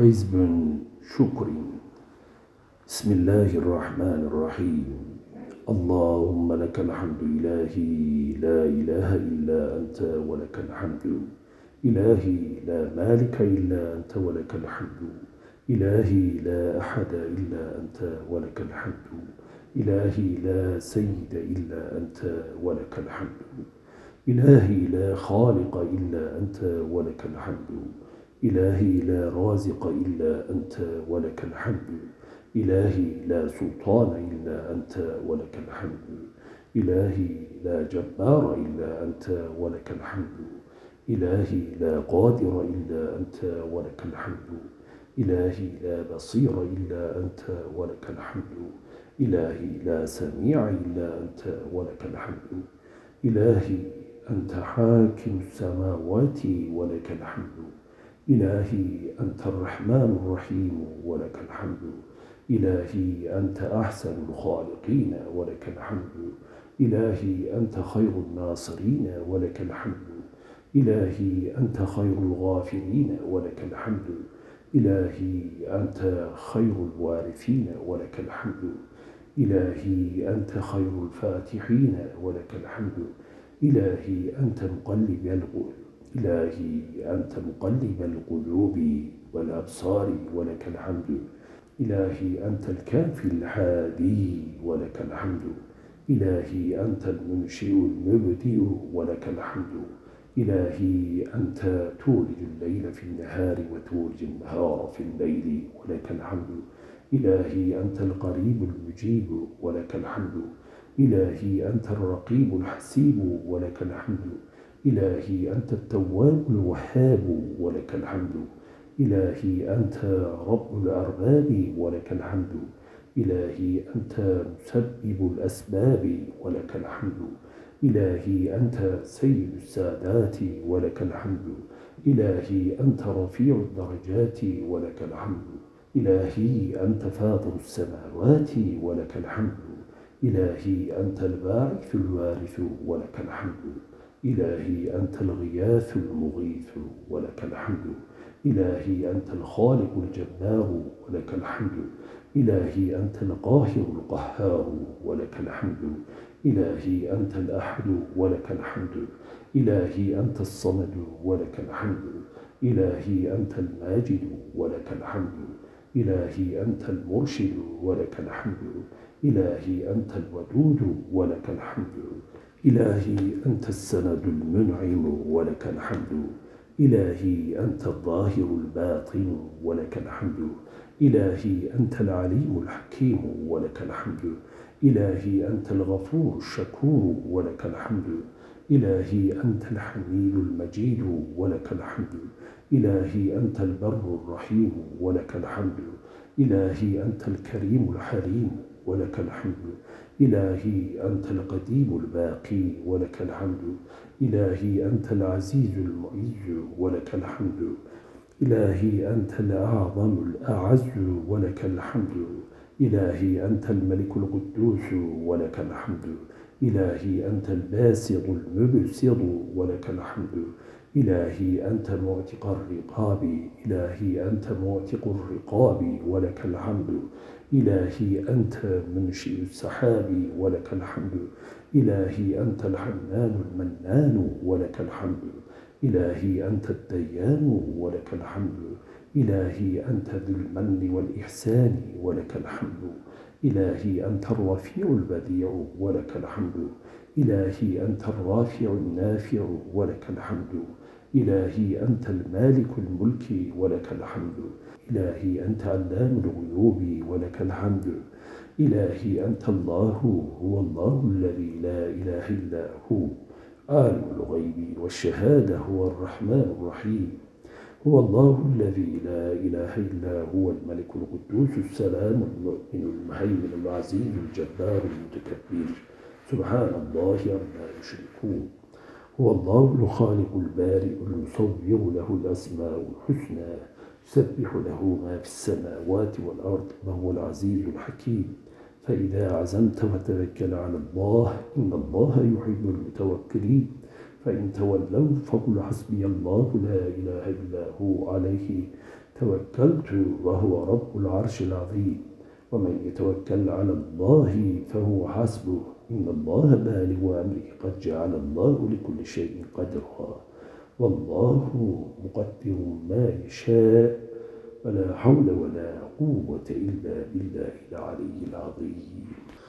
حزب شكر. بسم الله الرحمن الرحيم. اللهم لك الحمد إلهي لا إله إلا أنت ولك الحمد. إلهي لا مالك إلا أنت ولك الحمد. إلهي لا أحد إلا أنت ولك الحمد. إلهي لا سيد إلا أنت ولك الحمد. إلهي لا خالق إلا أنت ولك الحمد. إلهي لا رازق إلا أنت ولك الحمد. إلهي لا سلطان إلا أنت ولك الحمد. إلهي لا جبار إلا أنت ولك الحمد. إلهي لا قادر إلا أنت ولك الحمد. إلهي لا بصير إلا أنت ولك الحمد. إلهي لا سميع إلا أنت ولك الحمد. إلهي أنت حاكم السماوات ولك الحمد. إلهي أنت الرحمن الرحيم ولك الحمد. إلهي أنت أحسن الخالقين ولك الحمد. إلهي أنت خير الناصرين ولك الحمد. إلهي أنت خير الغافرين ولك الحمد. إلهي أنت خير الوارثين ولك الحمد. إلهي أنت خير الفاتحين ولك الحمد. إلهي أنت مقلب القلوب إلهي أنت مقلب القلوب والأبصار ولك الحمد. إلهي أنت الكافي الحادي ولك الحمد. إلهي أنت المنشئ المبدئ ولك الحمد. إلهي أنت تولج الليل في النهار وتولج النهار في الليل ولك الحمد. إلهي أنت القريب المجيب ولك الحمد. إلهي أنت الرقيب الحسيب ولك الحمد. إلهي أنت التواب الوهاب ولك الحمد. إلهي أنت رب الأرباب ولك الحمد. إلهي أنت مسبب الأسباب ولك الحمد. إلهي أنت سيد السادات ولك الحمد. إلهي أنت رفيع الدرجات ولك الحمد. إلهي أنت فاطر السماوات ولك الحمد. إلهي أنت الباعث الوارث ولك الحمد. إلهي أنت الغياث المغيث ولك الحمد. إلهي أنت الخالق الجبار ولك الحمد. إلهي أنت القاهر القهار ولك الحمد. إلهي أنت الأحد ولك الحمد. إلهي أنت الصمد ولك الحمد. إلهي أنت الماجد ولك الحمد. إلهي أنت المرشد ولك الحمد. إلهي أنت الودود ولك الحمد. إلهي أنت السند المنعم ولك الحمد. إلهي أنت الظاهر الباطن ولك الحمد. إلهي أنت العليم الحكيم ولك الحمد. إلهي أنت الغفور الشكور ولك الحمد. إلهي أنت الحميد المجيد ولك الحمد. إلهي أنت البر الرحيم ولك الحمد. إلهي أنت الكريم الحليم ولك الحمد. إلهي أنت القديم الباقي ولك الحمد. إلهي أنت العزيز المعز ولك الحمد. إلهي أنت الأعظم الأعز ولك الحمد. إلهي أنت الملك القدوس ولك الحمد. إلهي أنت الباسط المبسط ولك الحمد. إلهي أنت معتق الرقاب إلهي أنت معتق الرقاب ولك الحمد. إلهي أنت منشئ السحاب ولك الحمد. إلهي أنت الحنان المنان ولك الحمد. إلهي أنت الديان ولك الحمد. إلهي أنت ذو المن والإحسان ولك الحمد. إلهي أنت الرفيع البديع ولك الحمد. إلهي أنت الرافع النافع ولك الحمد. إلهي أنت المالك الملك ولك الحمد. إلهي أنت علام الغيوب ولك الحمد. إلهي أنت الله هو الله الذي لا إله إلا هو. عالم الغيب والشهادة هو الرحمن الرحيم. هو الله الذي لا إله إلا هو الملك القدوس السلام المؤمن المهيمن العزيز الجبار المتكبر. سبحان الله عما يشركون. هو الله الخالق البارئ المصور له الأسماء الحسنى يسبح له ما في السماوات والأرض وهو العزيز الحكيم. فإذا عزمت وتوكل على الله إن الله يحب المتوكلين. فإن تولوا فقل حسبي الله لا إله إلا هو عليه توكلت وهو رب العرش العظيم. ومن يتوكل على الله فهو حسبه. إن الله بالغ أمره. قد جعل الله لكل شيء قدرا. والله مقدر ما يشاء. ولا حول ولا قوة إلا بالله العلي العظيم.